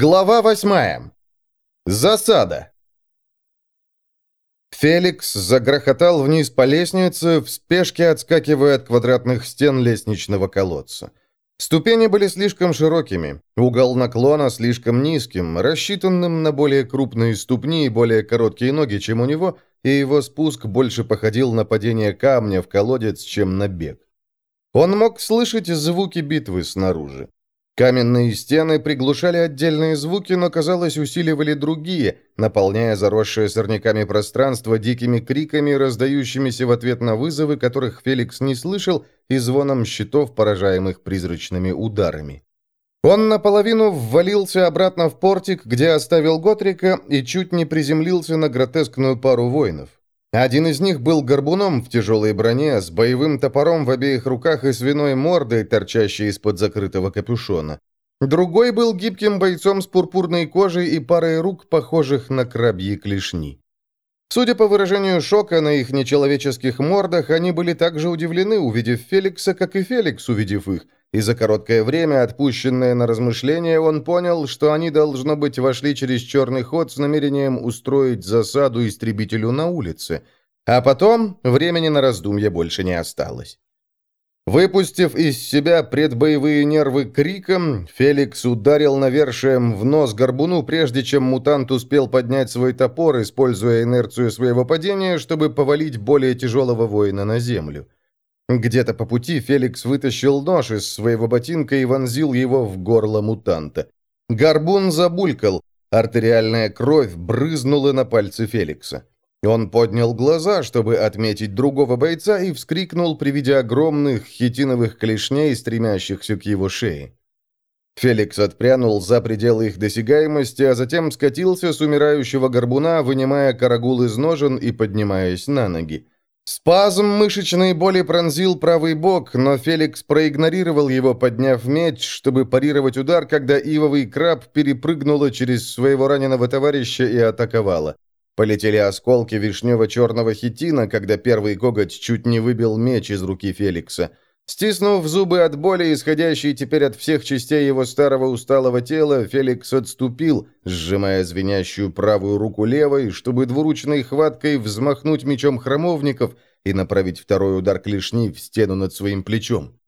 Глава восьмая. Засада. Феликс загрохотал вниз по лестнице, в спешке отскакивая от квадратных стен лестничного колодца. Ступени были слишком широкими, угол наклона слишком низким, рассчитанным на более крупные ступни и более короткие ноги, чем у него, и его спуск больше походил на падение камня в колодец, чем на бег. Он мог слышать звуки битвы снаружи. Каменные стены приглушали отдельные звуки, но, казалось, усиливали другие, наполняя заросшее сорняками пространство дикими криками, раздающимися в ответ на вызовы, которых Феликс не слышал, и звоном щитов, поражаемых призрачными ударами. Он наполовину ввалился обратно в портик, где оставил Готрика, и чуть не приземлился на гротескную пару воинов. Один из них был горбуном в тяжелой броне, с боевым топором в обеих руках и свиной мордой, торчащей из-под закрытого капюшона. Другой был гибким бойцом с пурпурной кожей и парой рук, похожих на крабьи клешни. Судя по выражению шока на их нечеловеческих мордах, они были так же удивлены, увидев Феликса, как и Феликс, увидев их, и за короткое время, отпущенное на размышление, он понял, что они, должно быть, вошли через черный ход с намерением устроить засаду истребителю на улице. А потом времени на раздумье больше не осталось. Выпустив из себя предбоевые нервы криком, Феликс ударил навершием в нос горбуну, прежде чем мутант успел поднять свой топор, используя инерцию своего падения, чтобы повалить более тяжелого воина на землю. Где-то по пути Феликс вытащил нож из своего ботинка и вонзил его в горло мутанта. Горбун забулькал, артериальная кровь брызнула на пальцы Феликса. Он поднял глаза, чтобы отметить другого бойца, и вскрикнул при виде огромных хитиновых клешней, стремящихся к его шее. Феликс отпрянул за пределы их досягаемости, а затем скатился с умирающего горбуна, вынимая карагул из ножен и поднимаясь на ноги. Спазм мышечной боли пронзил правый бок, но Феликс проигнорировал его, подняв меч, чтобы парировать удар, когда ивовый краб перепрыгнула через своего раненого товарища и атаковала. Полетели осколки вишнево-черного хитина, когда первый коготь чуть не выбил меч из руки Феликса. Стиснув зубы от боли, исходящей теперь от всех частей его старого усталого тела, Феликс отступил, сжимая звенящую правую руку левой, чтобы двуручной хваткой взмахнуть мечом храмовников и направить второй удар клешни в стену над своим плечом.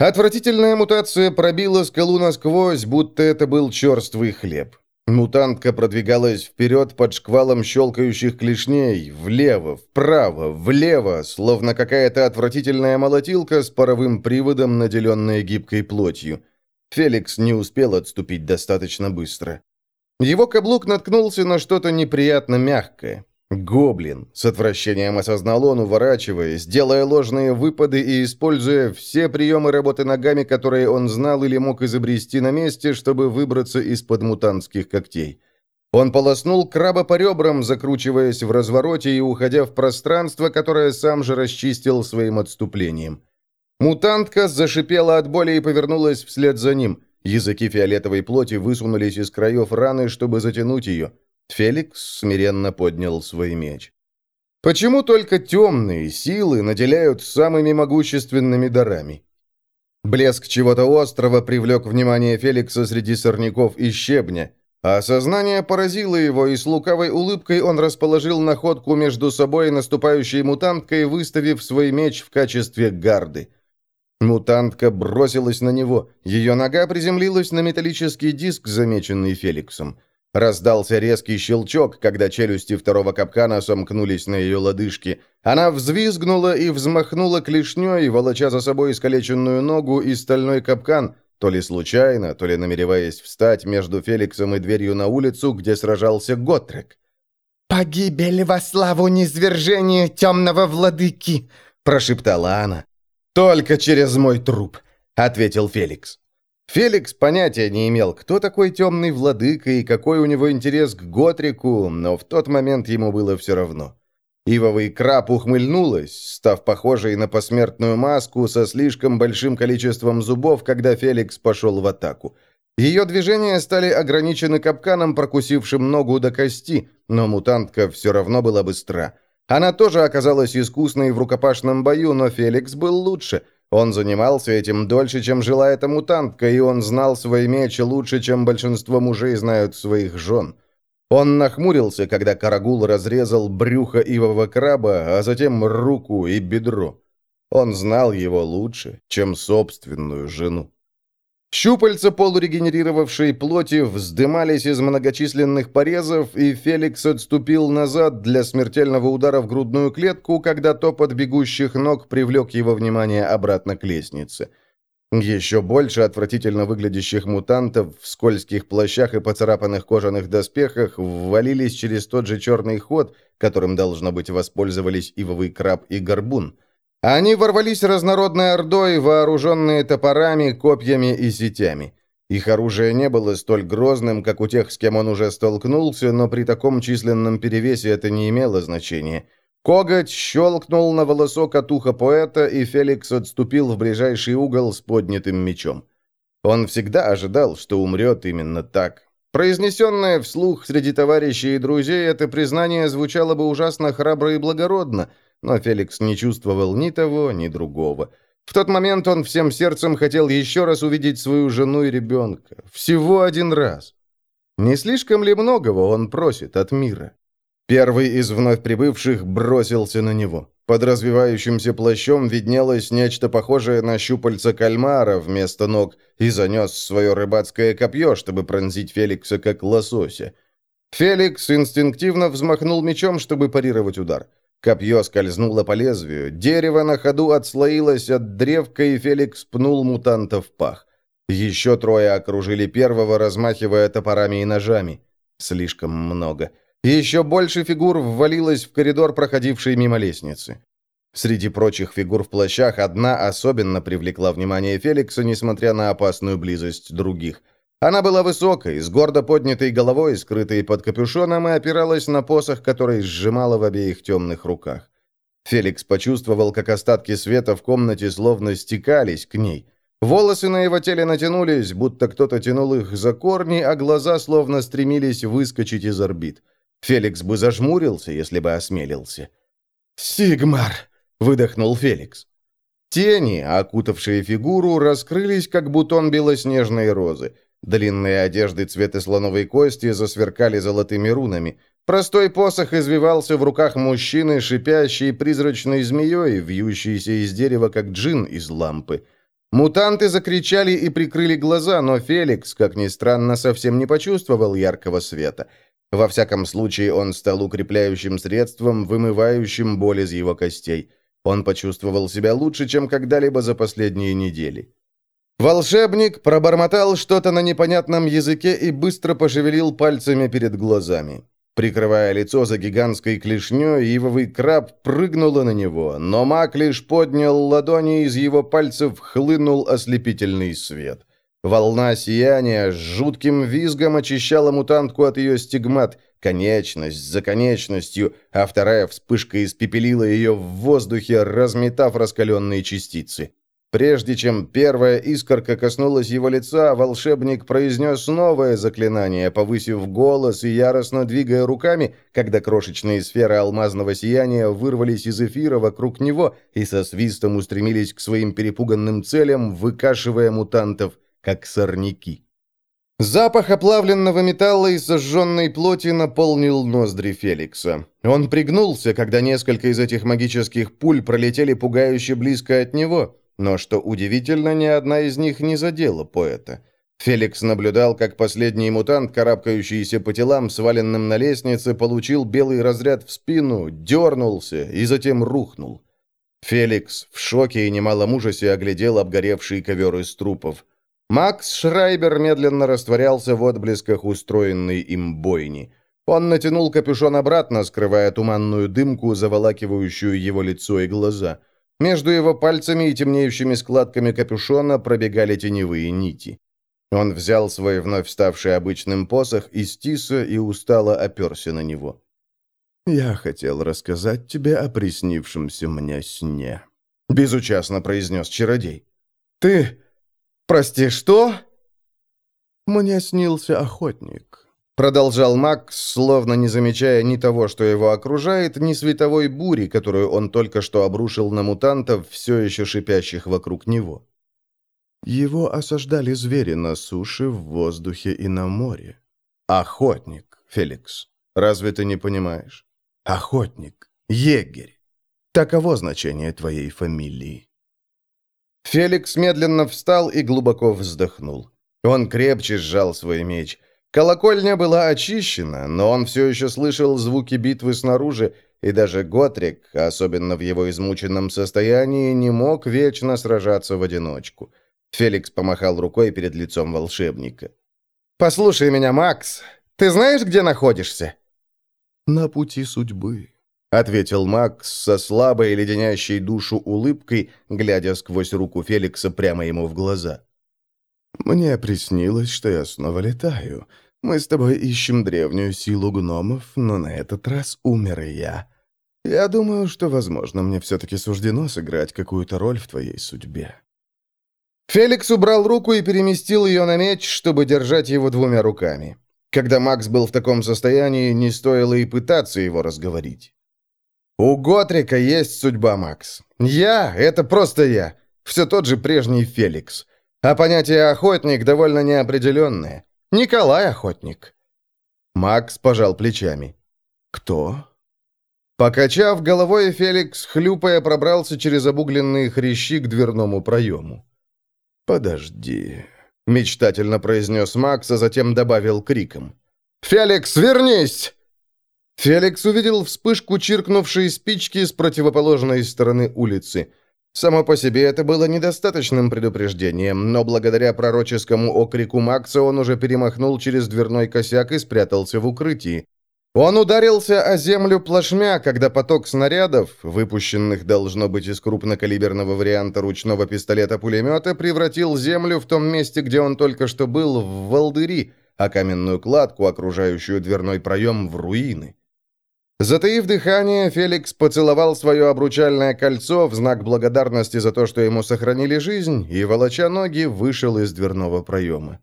Отвратительная мутация пробила скалу насквозь, будто это был черствый хлеб. Мутантка продвигалась вперед под шквалом щелкающих клешней, влево, вправо, влево, словно какая-то отвратительная молотилка с паровым приводом, наделенная гибкой плотью. Феликс не успел отступить достаточно быстро. Его каблук наткнулся на что-то неприятно мягкое. Гоблин, с отвращением осознал он, уворачиваясь, делая ложные выпады и используя все приемы работы ногами, которые он знал или мог изобрести на месте, чтобы выбраться из-под мутантских когтей. Он полоснул краба по ребрам, закручиваясь в развороте и уходя в пространство, которое сам же расчистил своим отступлением. Мутантка зашипела от боли и повернулась вслед за ним. Языки фиолетовой плоти высунулись из краев раны, чтобы затянуть ее. Феликс смиренно поднял свой меч. Почему только темные силы наделяют самыми могущественными дарами? Блеск чего-то острого привлек внимание Феликса среди сорняков и щебня. А сознание поразило его, и с лукавой улыбкой он расположил находку между собой и наступающей мутанткой, выставив свой меч в качестве гарды. Мутантка бросилась на него. Ее нога приземлилась на металлический диск, замеченный Феликсом. Раздался резкий щелчок, когда челюсти второго капкана сомкнулись на ее лодыжке. Она взвизгнула и взмахнула клешней, волоча за собой искалеченную ногу и стальной капкан, то ли случайно, то ли намереваясь встать между Феликсом и дверью на улицу, где сражался Готрек. «Погибель во славу низвержения темного владыки!» – прошептала она. «Только через мой труп», – ответил Феликс. Феликс понятия не имел, кто такой темный владыка и какой у него интерес к Готрику, но в тот момент ему было все равно. Ивовый краб ухмыльнулась, став похожей на посмертную маску со слишком большим количеством зубов, когда Феликс пошел в атаку. Ее движения стали ограничены капканом, прокусившим ногу до кости, но мутантка все равно была быстра. Она тоже оказалась искусной в рукопашном бою, но Феликс был лучше – Он занимался этим дольше, чем жила эта мутантка, и он знал свой меч лучше, чем большинство мужей знают своих жен. Он нахмурился, когда Карагул разрезал брюхо ивового краба, а затем руку и бедро. Он знал его лучше, чем собственную жену. Щупальца полурегенерировавшей плоти вздымались из многочисленных порезов, и Феликс отступил назад для смертельного удара в грудную клетку, когда топот бегущих ног привлек его внимание обратно к лестнице. Еще больше отвратительно выглядящих мутантов в скользких плащах и поцарапанных кожаных доспехах ввалились через тот же черный ход, которым, должно быть, воспользовались ивовый краб и горбун – они ворвались разнородной ордой, вооруженные топорами, копьями и сетями. Их оружие не было столь грозным, как у тех, с кем он уже столкнулся, но при таком численном перевесе это не имело значения. Коготь щелкнул на волосок от уха поэта, и Феликс отступил в ближайший угол с поднятым мечом. Он всегда ожидал, что умрет именно так. Произнесенное вслух среди товарищей и друзей, это признание звучало бы ужасно храбро и благородно – но Феликс не чувствовал ни того, ни другого. В тот момент он всем сердцем хотел еще раз увидеть свою жену и ребенка. Всего один раз. Не слишком ли многого он просит от мира? Первый из вновь прибывших бросился на него. Под развивающимся плащом виднелось нечто похожее на щупальца кальмара вместо ног и занес свое рыбацкое копье, чтобы пронзить Феликса как лосося. Феликс инстинктивно взмахнул мечом, чтобы парировать удар. Копье скользнуло по лезвию, дерево на ходу отслоилось от древка, и Феликс пнул мутанта в пах. Еще трое окружили первого, размахивая топорами и ножами. Слишком много. Еще больше фигур ввалилось в коридор, проходивший мимо лестницы. Среди прочих фигур в плащах одна особенно привлекла внимание Феликса, несмотря на опасную близость других. Она была высокой, с гордо поднятой головой, скрытой под капюшоном, и опиралась на посох, который сжимала в обеих темных руках. Феликс почувствовал, как остатки света в комнате словно стекались к ней. Волосы на его теле натянулись, будто кто-то тянул их за корни, а глаза словно стремились выскочить из орбит. Феликс бы зажмурился, если бы осмелился. «Сигмар!» — выдохнул Феликс. Тени, окутавшие фигуру, раскрылись, как бутон белоснежной розы. Длинные одежды цвета слоновой кости засверкали золотыми рунами. Простой посох извивался в руках мужчины, шипящей призрачной змеей, вьющейся из дерева, как джин из лампы. Мутанты закричали и прикрыли глаза, но Феликс, как ни странно, совсем не почувствовал яркого света. Во всяком случае, он стал укрепляющим средством, вымывающим боль из его костей. Он почувствовал себя лучше, чем когда-либо за последние недели. Волшебник пробормотал что-то на непонятном языке и быстро пошевелил пальцами перед глазами. Прикрывая лицо за гигантской клешней, ивовый краб прыгнула на него, но маг лишь поднял ладони, из его пальцев хлынул ослепительный свет. Волна сияния с жутким визгом очищала мутантку от ее стигмат, конечность за конечностью, а вторая вспышка испепелила ее в воздухе, разметав раскаленные частицы. Прежде чем первая искорка коснулась его лица, волшебник произнес новое заклинание, повысив голос и яростно двигая руками, когда крошечные сферы алмазного сияния вырвались из эфира вокруг него и со свистом устремились к своим перепуганным целям, выкашивая мутантов, как сорняки. Запах оплавленного металла и сожженной плоти наполнил ноздри Феликса. Он пригнулся, когда несколько из этих магических пуль пролетели пугающе близко от него – но, что удивительно, ни одна из них не задела поэта. Феликс наблюдал, как последний мутант, карабкающийся по телам, сваленным на лестнице, получил белый разряд в спину, дернулся и затем рухнул. Феликс в шоке и немалом ужасе оглядел обгоревший ковер из трупов. Макс Шрайбер медленно растворялся в отблесках устроенной им бойни. Он натянул капюшон обратно, скрывая туманную дымку, заволакивающую его лицо и глаза – между его пальцами и темнеющими складками капюшона пробегали теневые нити. Он взял свой вновь ставший обычным посох из тиса и устало оперся на него. «Я хотел рассказать тебе о приснившемся мне сне», — безучастно произнес чародей. «Ты... прости, что?» «Мне снился охотник. Продолжал Макс, словно не замечая ни того, что его окружает, ни световой бури, которую он только что обрушил на мутантов, все еще шипящих вокруг него. Его осаждали звери на суше, в воздухе и на море. Охотник, Феликс. Разве ты не понимаешь? Охотник, егерь. Таково значение твоей фамилии. Феликс медленно встал и глубоко вздохнул. Он крепче сжал свой меч – Колокольня была очищена, но он все еще слышал звуки битвы снаружи, и даже Готрик, особенно в его измученном состоянии, не мог вечно сражаться в одиночку. Феликс помахал рукой перед лицом волшебника. «Послушай меня, Макс. Ты знаешь, где находишься?» «На пути судьбы», — ответил Макс со слабой леденящей душу улыбкой, глядя сквозь руку Феликса прямо ему в глаза. «Мне приснилось, что я снова летаю. Мы с тобой ищем древнюю силу гномов, но на этот раз умер и я. Я думаю, что, возможно, мне все-таки суждено сыграть какую-то роль в твоей судьбе». Феликс убрал руку и переместил ее на меч, чтобы держать его двумя руками. Когда Макс был в таком состоянии, не стоило и пытаться его разговорить. «У Готрика есть судьба, Макс. Я — это просто я. Все тот же прежний Феликс. А понятие «охотник» довольно неопределенное. Николай Охотник». Макс пожал плечами. «Кто?» Покачав головой, Феликс, хлюпая, пробрался через обугленные хрящи к дверному проему. «Подожди», — мечтательно произнес Макс, а затем добавил криком. «Феликс, вернись!» Феликс увидел вспышку чиркнувшей спички с противоположной стороны улицы. Само по себе это было недостаточным предупреждением, но благодаря пророческому окрику Макса он уже перемахнул через дверной косяк и спрятался в укрытии. Он ударился о землю плашмя, когда поток снарядов, выпущенных, должно быть, из крупнокалиберного варианта ручного пистолета-пулемета, превратил землю в том месте, где он только что был, в волдыри, а каменную кладку, окружающую дверной проем, в руины. Затаив дыхание, Феликс поцеловал свое обручальное кольцо в знак благодарности за то, что ему сохранили жизнь, и, волоча ноги, вышел из дверного проема.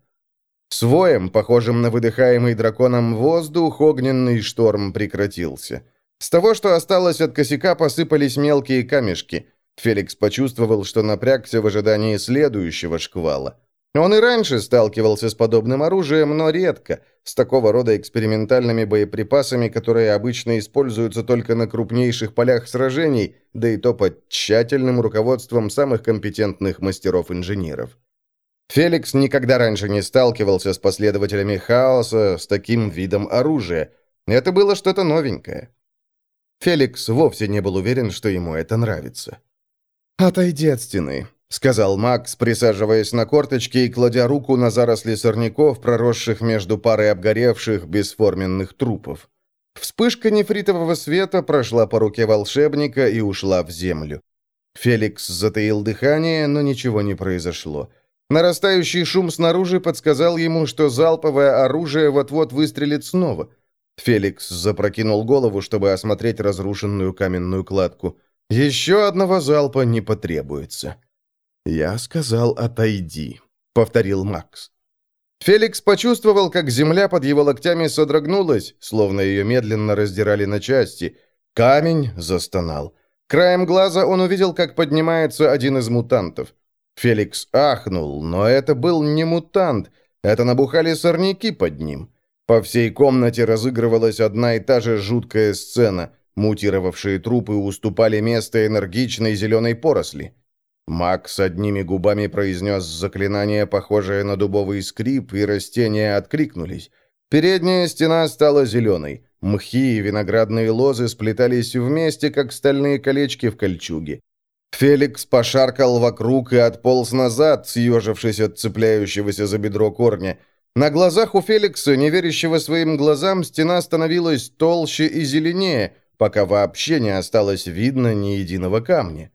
Своем, похожим на выдыхаемый драконом воздух, огненный шторм прекратился. С того, что осталось от косяка, посыпались мелкие камешки. Феликс почувствовал, что напрягся в ожидании следующего шквала. Он и раньше сталкивался с подобным оружием, но редко, с такого рода экспериментальными боеприпасами, которые обычно используются только на крупнейших полях сражений, да и то под тщательным руководством самых компетентных мастеров-инженеров. Феликс никогда раньше не сталкивался с последователями хаоса с таким видом оружия. Это было что-то новенькое. Феликс вовсе не был уверен, что ему это нравится. «Отойди от стены», — сказал Макс, присаживаясь на корточки и кладя руку на заросли сорняков, проросших между парой обгоревших, бесформенных трупов. Вспышка нефритового света прошла по руке волшебника и ушла в землю. Феликс затаил дыхание, но ничего не произошло. Нарастающий шум снаружи подсказал ему, что залповое оружие вот-вот выстрелит снова. Феликс запрокинул голову, чтобы осмотреть разрушенную каменную кладку. Еще одного залпа не потребуется. «Я сказал, отойди», — повторил Макс. Феликс почувствовал, как земля под его локтями содрогнулась, словно ее медленно раздирали на части. Камень застонал. Краем глаза он увидел, как поднимается один из мутантов. Феликс ахнул, но это был не мутант, это набухали сорняки под ним. По всей комнате разыгрывалась одна и та же жуткая сцена. Мутировавшие трупы уступали место энергичной зеленой поросли. Макс одними губами произнес заклинание, похожее на дубовый скрип, и растения откликнулись. Передняя стена стала зеленой. Мхи и виноградные лозы сплетались вместе, как стальные колечки в кольчуге. Феликс пошаркал вокруг и отполз назад, съежившись от цепляющегося за бедро корня. На глазах у Феликса, не верящего своим глазам, стена становилась толще и зеленее, пока вообще не осталось видно ни единого камня.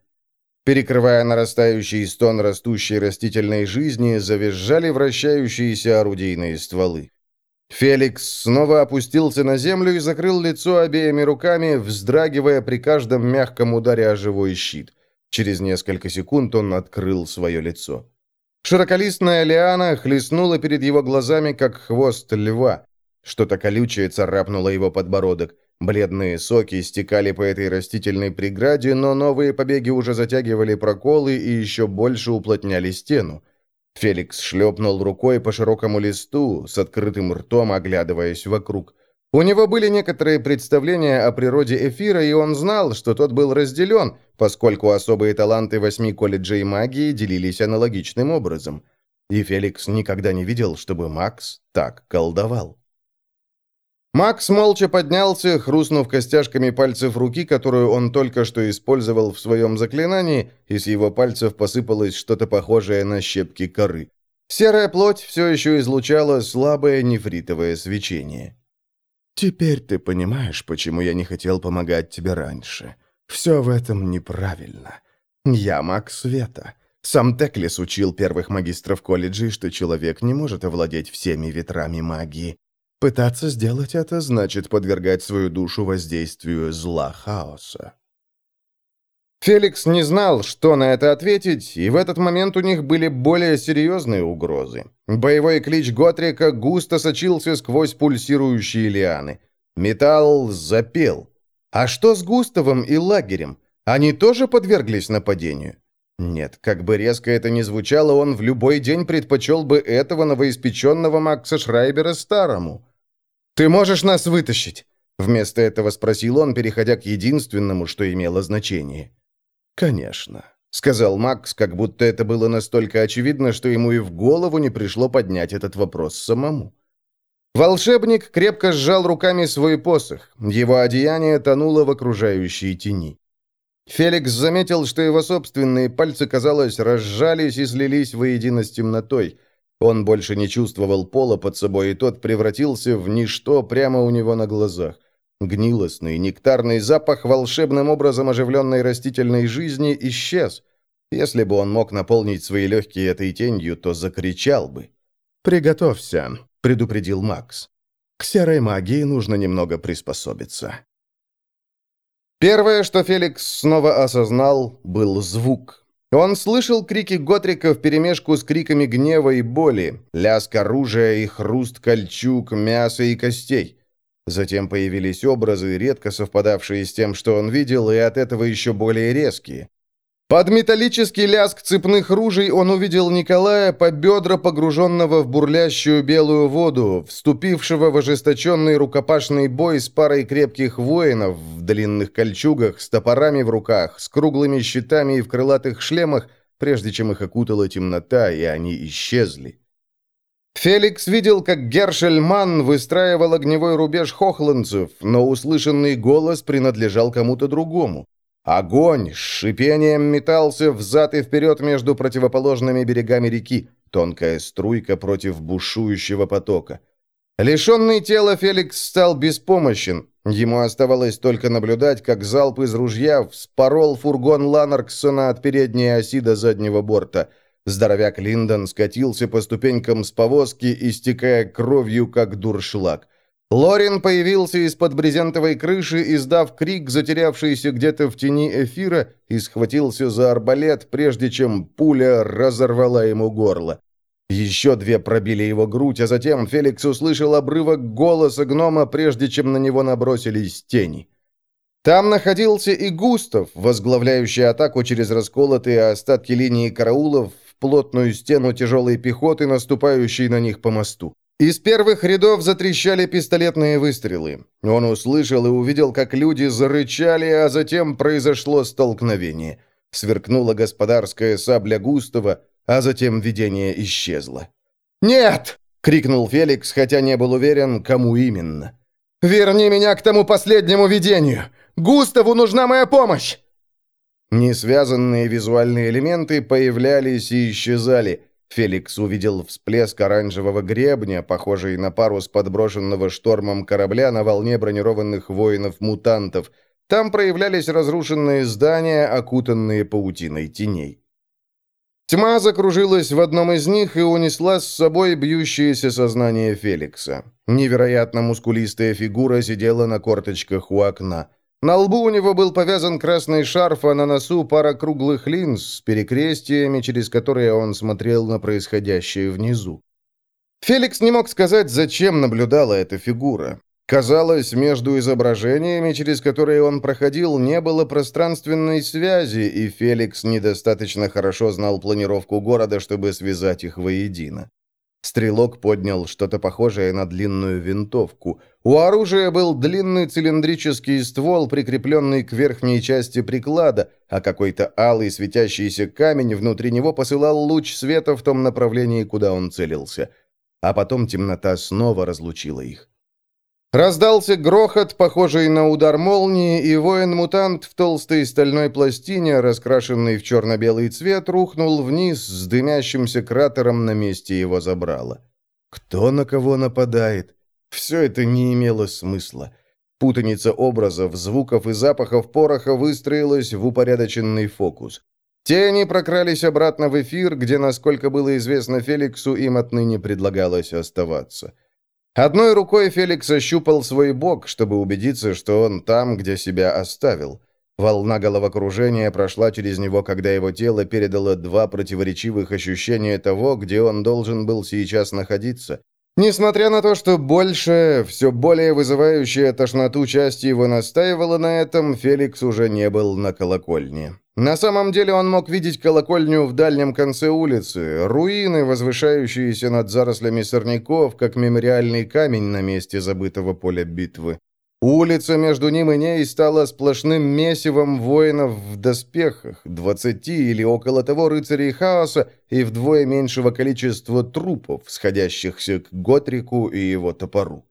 Перекрывая нарастающий стон растущей растительной жизни, завизжали вращающиеся орудийные стволы. Феликс снова опустился на землю и закрыл лицо обеими руками, вздрагивая при каждом мягком ударе о живой щит. Через несколько секунд он открыл свое лицо. Широколистная лиана хлестнула перед его глазами, как хвост льва. Что-то колючее царапнуло его подбородок. Бледные соки стекали по этой растительной преграде, но новые побеги уже затягивали проколы и еще больше уплотняли стену. Феликс шлепнул рукой по широкому листу, с открытым ртом оглядываясь вокруг. У него были некоторые представления о природе эфира, и он знал, что тот был разделен, поскольку особые таланты восьми колледжей магии делились аналогичным образом. И Феликс никогда не видел, чтобы Макс так колдовал. Макс молча поднялся, хрустнув костяшками пальцев руки, которую он только что использовал в своем заклинании, и с его пальцев посыпалось что-то похожее на щепки коры. Серая плоть все еще излучала слабое нефритовое свечение. «Теперь ты понимаешь, почему я не хотел помогать тебе раньше. Все в этом неправильно. Я маг света. Сам Теклис учил первых магистров колледжей, что человек не может овладеть всеми ветрами магии. Пытаться сделать это значит подвергать свою душу воздействию зла хаоса. Феликс не знал, что на это ответить, и в этот момент у них были более серьезные угрозы. Боевой клич Готрика густо сочился сквозь пульсирующие лианы. Металл запел. А что с Густавом и лагерем? Они тоже подверглись нападению? Нет, как бы резко это ни звучало, он в любой день предпочел бы этого новоиспеченного Макса Шрайбера старому. «Ты можешь нас вытащить?» Вместо этого спросил он, переходя к единственному, что имело значение. «Конечно», — сказал Макс, как будто это было настолько очевидно, что ему и в голову не пришло поднять этот вопрос самому. Волшебник крепко сжал руками свой посох. Его одеяние тонуло в окружающей тени. Феликс заметил, что его собственные пальцы, казалось, разжались и слились воедино с темнотой. Он больше не чувствовал пола под собой, и тот превратился в ничто прямо у него на глазах. Гнилостный, нектарный запах волшебным образом оживленной растительной жизни исчез. Если бы он мог наполнить свои легкие этой тенью, то закричал бы. «Приготовься», — предупредил Макс. «К серой магии нужно немного приспособиться». Первое, что Феликс снова осознал, был звук. Он слышал крики Готрика вперемешку с криками гнева и боли, лязг оружия и хруст кольчуг, мяса и костей. Затем появились образы, редко совпадавшие с тем, что он видел, и от этого еще более резкие. Под металлический лязг цепных ружей он увидел Николая по бедра, погруженного в бурлящую белую воду, вступившего в ожесточенный рукопашный бой с парой крепких воинов в длинных кольчугах, с топорами в руках, с круглыми щитами и в крылатых шлемах, прежде чем их окутала темнота, и они исчезли. Феликс видел, как Гершельман выстраивал огневой рубеж хохландцев, но услышанный голос принадлежал кому-то другому. Огонь с шипением метался взад и вперед между противоположными берегами реки, тонкая струйка против бушующего потока. Лишенный тела, Феликс стал беспомощен. Ему оставалось только наблюдать, как залп из ружья вспорол фургон Ланарксона от передней оси до заднего борта. Здоровяк Линдон скатился по ступенькам с повозки, истекая кровью, как дуршлаг. Лорин появился из-под брезентовой крыши, издав крик, затерявшийся где-то в тени эфира, и схватился за арбалет, прежде чем пуля разорвала ему горло. Еще две пробили его грудь, а затем Феликс услышал обрывок голоса гнома, прежде чем на него набросились тени. Там находился и Густав, возглавляющий атаку через расколотые остатки линии караулов в плотную стену тяжелой пехоты, наступающей на них по мосту. Из первых рядов затрещали пистолетные выстрелы. Он услышал и увидел, как люди зарычали, а затем произошло столкновение. Сверкнула господарская сабля Густава, а затем видение исчезло. «Нет!» — крикнул Феликс, хотя не был уверен, кому именно. «Верни меня к тому последнему видению! Густаву нужна моя помощь!» Несвязанные визуальные элементы появлялись и исчезали — Феликс увидел всплеск оранжевого гребня, похожий на парус подброшенного штормом корабля на волне бронированных воинов-мутантов. Там проявлялись разрушенные здания, окутанные паутиной теней. Тьма закружилась в одном из них и унесла с собой бьющееся сознание Феликса. Невероятно мускулистая фигура сидела на корточках у окна. На лбу у него был повязан красный шарф, а на носу пара круглых линз с перекрестиями, через которые он смотрел на происходящее внизу. Феликс не мог сказать, зачем наблюдала эта фигура. Казалось, между изображениями, через которые он проходил, не было пространственной связи, и Феликс недостаточно хорошо знал планировку города, чтобы связать их воедино. Стрелок поднял что-то похожее на длинную винтовку. У оружия был длинный цилиндрический ствол, прикрепленный к верхней части приклада, а какой-то алый светящийся камень внутри него посылал луч света в том направлении, куда он целился. А потом темнота снова разлучила их. Раздался грохот, похожий на удар молнии, и воин-мутант в толстой стальной пластине, раскрашенный в черно-белый цвет, рухнул вниз с дымящимся кратером на месте его забрала. Кто на кого нападает? Все это не имело смысла. Путаница образов, звуков и запахов пороха выстроилась в упорядоченный фокус. Тени прокрались обратно в эфир, где, насколько было известно Феликсу, им отныне предлагалось оставаться. Одной рукой Феликс ощупал свой бок, чтобы убедиться, что он там, где себя оставил. Волна головокружения прошла через него, когда его тело передало два противоречивых ощущения того, где он должен был сейчас находиться. Несмотря на то, что больше, все более вызывающая тошноту части его настаивала на этом, Феликс уже не был на колокольне. На самом деле он мог видеть колокольню в дальнем конце улицы, руины, возвышающиеся над зарослями сорняков, как мемориальный камень на месте забытого поля битвы. Улица между ним и ней стала сплошным месивом воинов в доспехах, двадцати или около того рыцарей хаоса и вдвое меньшего количества трупов, сходящихся к Готрику и его топору.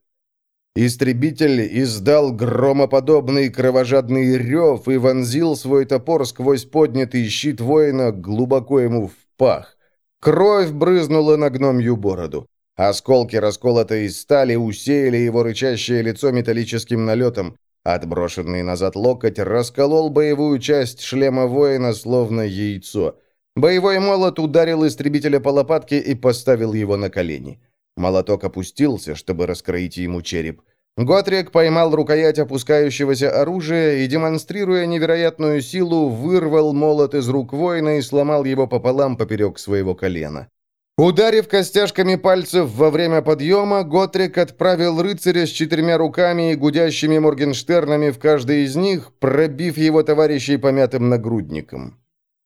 Истребитель издал громоподобный кровожадный рев и вонзил свой топор сквозь поднятый щит воина глубоко ему в пах. Кровь брызнула на гномью бороду. Осколки расколотой стали усеяли его рычащее лицо металлическим налетом. Отброшенный назад локоть расколол боевую часть шлема воина, словно яйцо. Боевой молот ударил истребителя по лопатке и поставил его на колени. Молоток опустился, чтобы раскроить ему череп. Готрик поймал рукоять опускающегося оружия и, демонстрируя невероятную силу, вырвал молот из рук воина и сломал его пополам поперек своего колена. Ударив костяшками пальцев во время подъема, Готрик отправил рыцаря с четырьмя руками и гудящими моргенштернами в каждой из них, пробив его товарищей помятым нагрудником.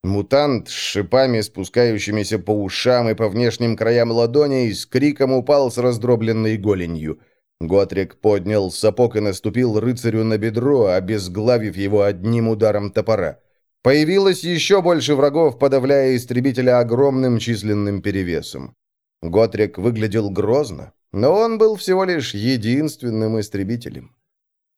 Мутант с шипами, спускающимися по ушам и по внешним краям ладоней, с криком упал с раздробленной голенью. Готрик поднял сапог и наступил рыцарю на бедро, обезглавив его одним ударом топора. Появилось еще больше врагов, подавляя истребителя огромным численным перевесом. Готрик выглядел грозно, но он был всего лишь единственным истребителем.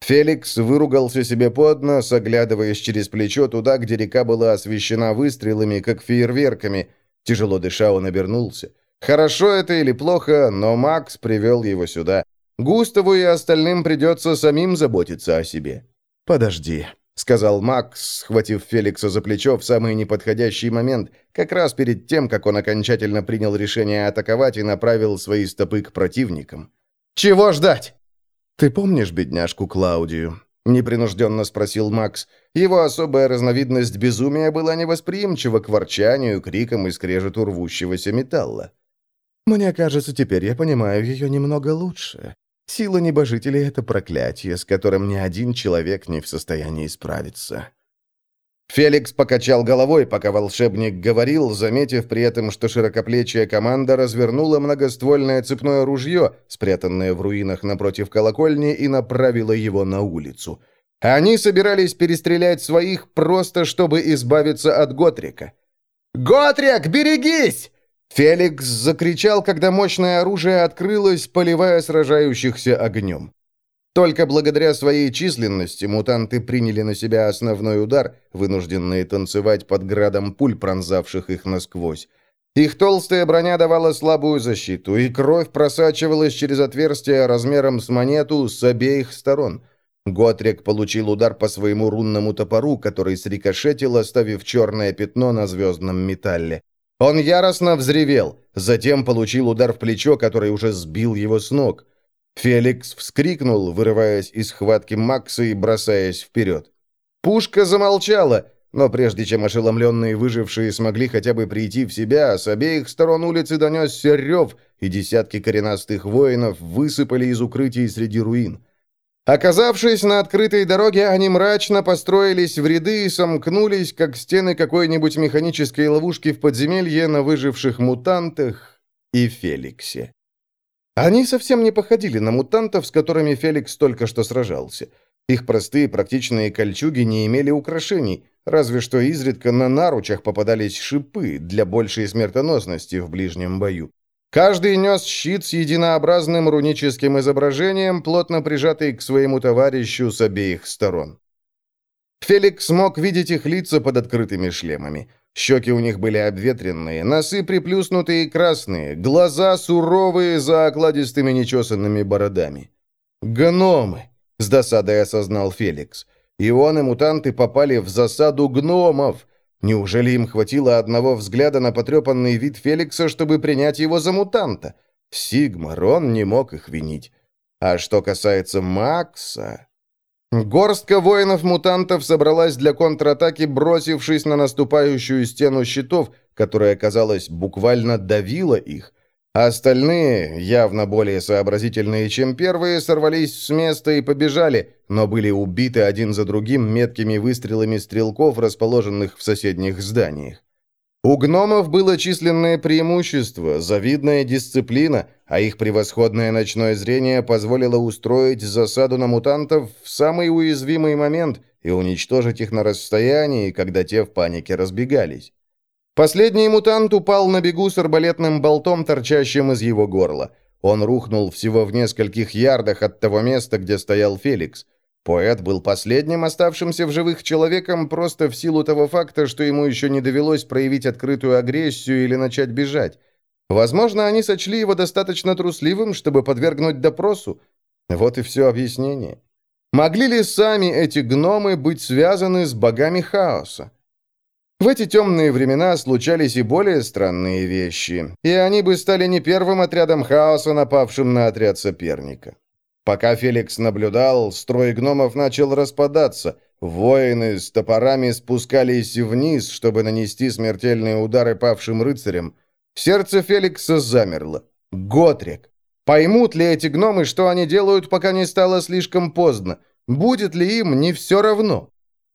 Феликс выругался себе под нос, оглядываясь через плечо туда, где река была освещена выстрелами, как фейерверками. Тяжело дыша, он обернулся. Хорошо это или плохо, но Макс привел его сюда. Густаву и остальным придется самим заботиться о себе. «Подожди», — сказал Макс, схватив Феликса за плечо в самый неподходящий момент, как раз перед тем, как он окончательно принял решение атаковать и направил свои стопы к противникам. «Чего ждать?» «Ты помнишь бедняжку Клаудию?» — непринужденно спросил Макс. Его особая разновидность безумия была невосприимчива к ворчанию, крикам и скрежету рвущегося металла. «Мне кажется, теперь я понимаю ее немного лучше. Сила небожителей — это проклятие, с которым ни один человек не в состоянии справиться». Феликс покачал головой, пока волшебник говорил, заметив при этом, что широкоплечья команда развернула многоствольное цепное ружье, спрятанное в руинах напротив колокольни, и направила его на улицу. Они собирались перестрелять своих, просто чтобы избавиться от Готрика. «Готрик, берегись!» Феликс закричал, когда мощное оружие открылось, поливая сражающихся огнем. Только благодаря своей численности мутанты приняли на себя основной удар, вынужденные танцевать под градом пуль, пронзавших их насквозь. Их толстая броня давала слабую защиту, и кровь просачивалась через отверстия размером с монету с обеих сторон. Готрик получил удар по своему рунному топору, который срикошетил, оставив черное пятно на звездном металле. Он яростно взревел, затем получил удар в плечо, который уже сбил его с ног. Феликс вскрикнул, вырываясь из схватки Макса и бросаясь вперед. Пушка замолчала, но прежде чем ошеломленные выжившие смогли хотя бы прийти в себя, с обеих сторон улицы донесся рев, и десятки коренастых воинов высыпали из укрытий среди руин. Оказавшись на открытой дороге, они мрачно построились в ряды и сомкнулись, как стены какой-нибудь механической ловушки в подземелье на выживших мутантах и Феликсе. Они совсем не походили на мутантов, с которыми Феликс только что сражался. Их простые практичные кольчуги не имели украшений, разве что изредка на наручах попадались шипы для большей смертоносности в ближнем бою. Каждый нес щит с единообразным руническим изображением, плотно прижатый к своему товарищу с обеих сторон. Феликс мог видеть их лица под открытыми шлемами. Щеки у них были обветренные, носы приплюснутые и красные, глаза суровые за окладистыми нечесанными бородами. «Гномы!» — с досадой осознал Феликс. «И он, и мутанты попали в засаду гномов!» Неужели им хватило одного взгляда на потрепанный вид Феликса, чтобы принять его за мутанта? Сигмар, он не мог их винить. А что касается Макса... Горстка воинов-мутантов собралась для контратаки, бросившись на наступающую стену щитов, которая, казалось, буквально давила их. А остальные, явно более сообразительные, чем первые, сорвались с места и побежали, но были убиты один за другим меткими выстрелами стрелков, расположенных в соседних зданиях. У гномов было численное преимущество, завидная дисциплина, а их превосходное ночное зрение позволило устроить засаду на мутантов в самый уязвимый момент и уничтожить их на расстоянии, когда те в панике разбегались. Последний мутант упал на бегу с арбалетным болтом, торчащим из его горла. Он рухнул всего в нескольких ярдах от того места, где стоял Феликс. Поэт был последним оставшимся в живых человеком просто в силу того факта, что ему еще не довелось проявить открытую агрессию или начать бежать. Возможно, они сочли его достаточно трусливым, чтобы подвергнуть допросу. Вот и все объяснение. Могли ли сами эти гномы быть связаны с богами хаоса? В эти темные времена случались и более странные вещи, и они бы стали не первым отрядом хаоса, напавшим на отряд соперника. Пока Феликс наблюдал, строй гномов начал распадаться. Воины с топорами спускались вниз, чтобы нанести смертельные удары павшим рыцарям. Сердце Феликса замерло. Готрик. Поймут ли эти гномы, что они делают, пока не стало слишком поздно? Будет ли им не все равно?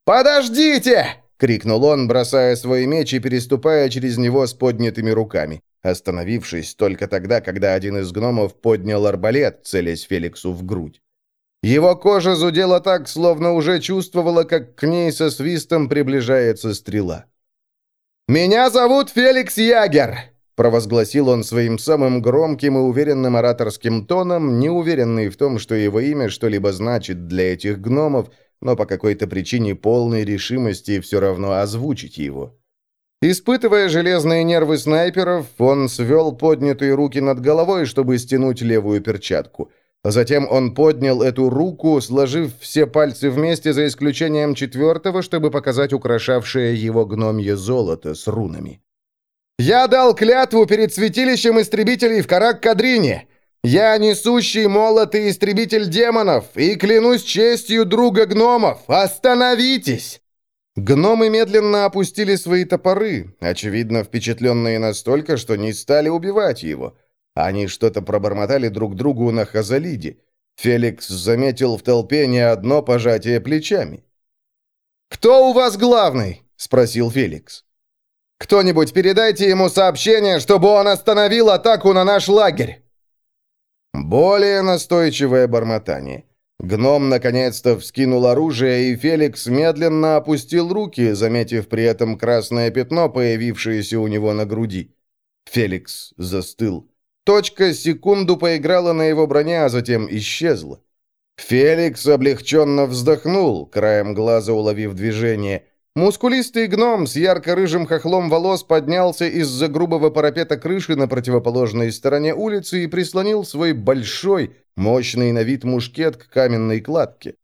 «Подождите!» — крикнул он, бросая свой меч и переступая через него с поднятыми руками остановившись только тогда, когда один из гномов поднял арбалет, целясь Феликсу в грудь. Его кожа зудела так, словно уже чувствовала, как к ней со свистом приближается стрела. «Меня зовут Феликс Ягер!» — провозгласил он своим самым громким и уверенным ораторским тоном, не уверенный в том, что его имя что-либо значит для этих гномов, но по какой-то причине полной решимости все равно озвучить его. Испытывая железные нервы снайперов, он свел поднятые руки над головой, чтобы стянуть левую перчатку. Затем он поднял эту руку, сложив все пальцы вместе, за исключением четвертого, чтобы показать украшавшее его гномье золото с рунами. «Я дал клятву перед святилищем истребителей в Карак-Кадрине! Я несущий молот и истребитель демонов, и клянусь честью друга гномов! Остановитесь!» Гномы медленно опустили свои топоры, очевидно, впечатленные настолько, что не стали убивать его. Они что-то пробормотали друг другу на Хазалиде. Феликс заметил в толпе не одно пожатие плечами. «Кто у вас главный?» — спросил Феликс. «Кто-нибудь передайте ему сообщение, чтобы он остановил атаку на наш лагерь!» Более настойчивое бормотание. Гном наконец-то вскинул оружие, и Феликс медленно опустил руки, заметив при этом красное пятно, появившееся у него на груди. Феликс застыл. Точка секунду поиграла на его броне, а затем исчезла. Феликс облегченно вздохнул, краем глаза уловив движение. Мускулистый гном с ярко-рыжим хохлом волос поднялся из-за грубого парапета крыши на противоположной стороне улицы и прислонил свой большой, мощный на вид мушкет к каменной кладке.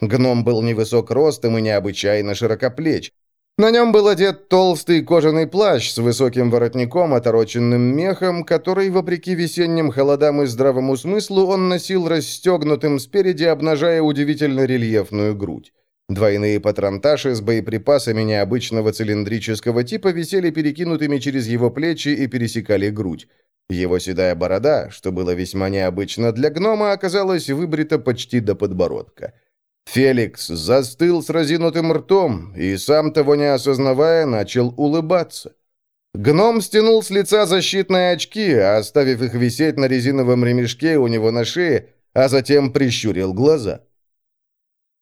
Гном был невысок ростом и необычайно широкоплеч. На нем был одет толстый кожаный плащ с высоким воротником, отороченным мехом, который, вопреки весенним холодам и здравому смыслу, он носил расстегнутым спереди, обнажая удивительно рельефную грудь. Двойные патронташи с боеприпасами необычного цилиндрического типа висели перекинутыми через его плечи и пересекали грудь. Его седая борода, что было весьма необычно для гнома, оказалась выбрита почти до подбородка. Феликс застыл с разинутым ртом и, сам того не осознавая, начал улыбаться. Гном стянул с лица защитные очки, оставив их висеть на резиновом ремешке у него на шее, а затем прищурил глаза.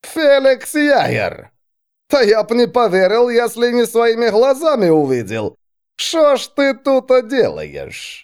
«Феликс Яер! Та я б не поверил, если не своими глазами увидел. Что ж ты тут делаешь?»